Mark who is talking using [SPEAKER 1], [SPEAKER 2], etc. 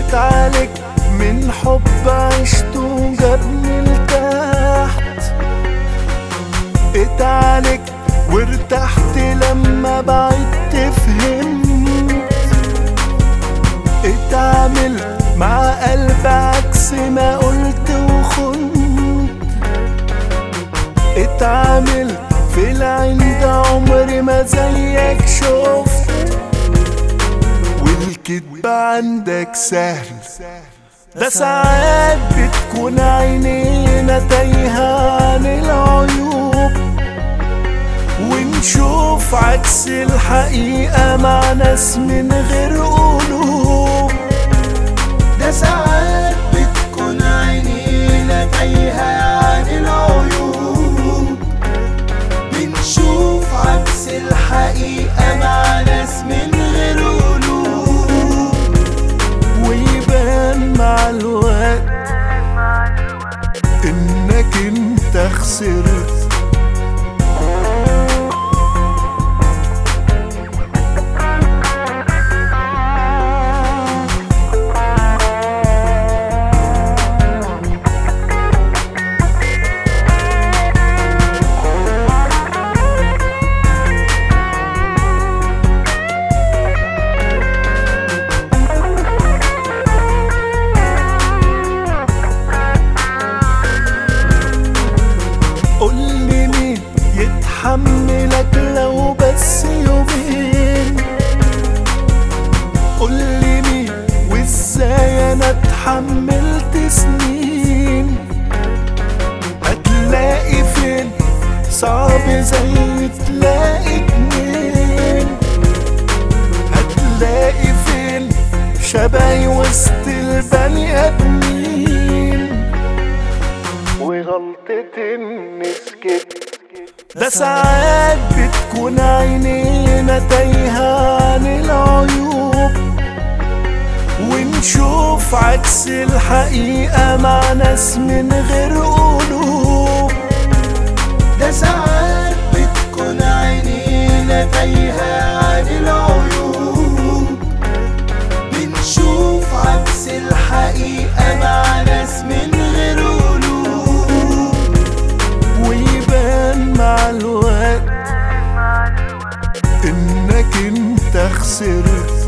[SPEAKER 1] اتعالج من حب عشته جابني لتحت. اتعالج وارتحت لما بعدت فهمت اتعامل مع قلب عكس ما قلت وخنت اتعامل في العند عمري ما زيك شفت. والكدب عندك سهل. ده ساعات بتكون عينينا تايهة عن العيوب. ونشوف عكس الحقيقة مع ناس من غير قلوب.
[SPEAKER 2] ده ساعات بتكون عينينا تايهة عن العيوب. بنشوف عكس الحقيقة
[SPEAKER 1] ser يتحملك لو بس يومين. قولي مين وإزاي أنا اتحملت سنين؟ هتلاقي فين؟ صعب زي تلاقي اتنين. هتلاقي فين؟ شبهي وسط البني آدمين. وغلطة إني سكت. ده ساعات بتكون عينينا تايهة عن العيوب ونشوف عكس الحقيقة مع ناس من غير قلوب.
[SPEAKER 2] parceiro